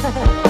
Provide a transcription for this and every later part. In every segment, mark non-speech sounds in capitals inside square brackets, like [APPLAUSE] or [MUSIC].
Ha [LAUGHS] ha!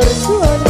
tersuara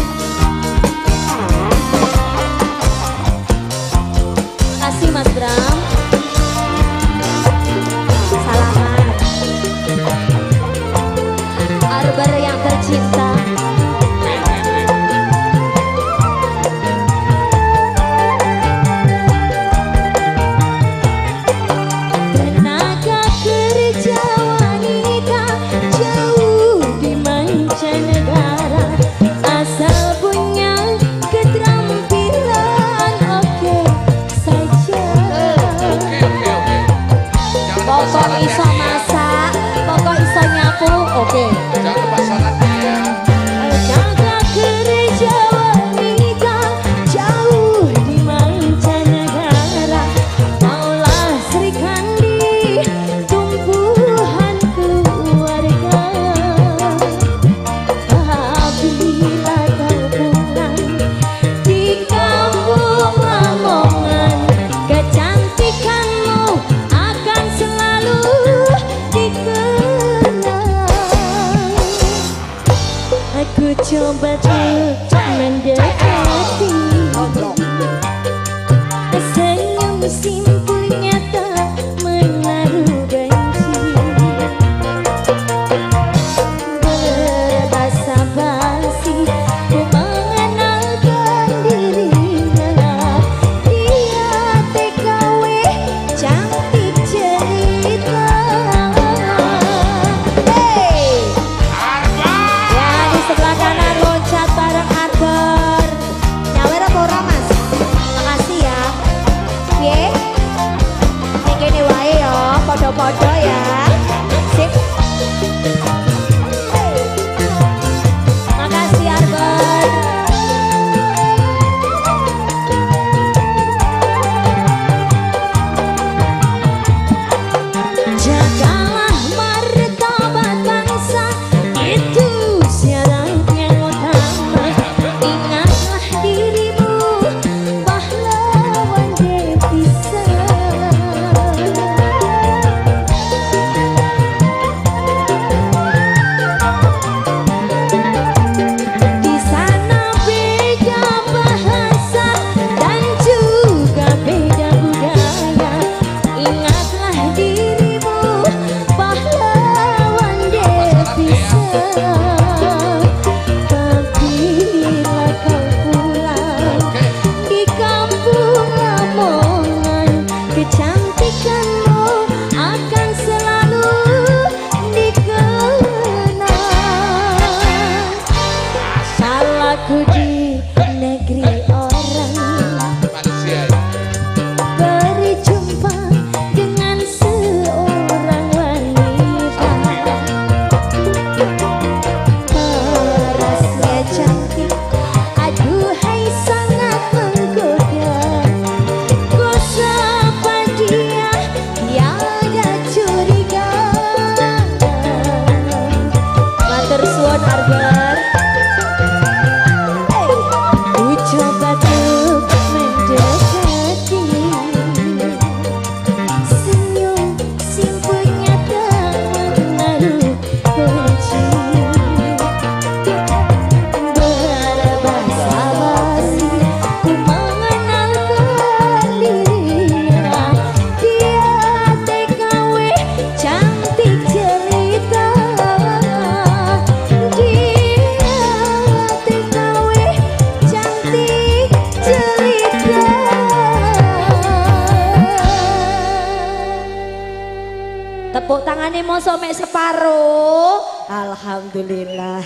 Liyane mosok mek separo. Alhamdulillah.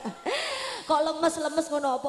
[LAUGHS] Kok lemes-lemes ngono apa?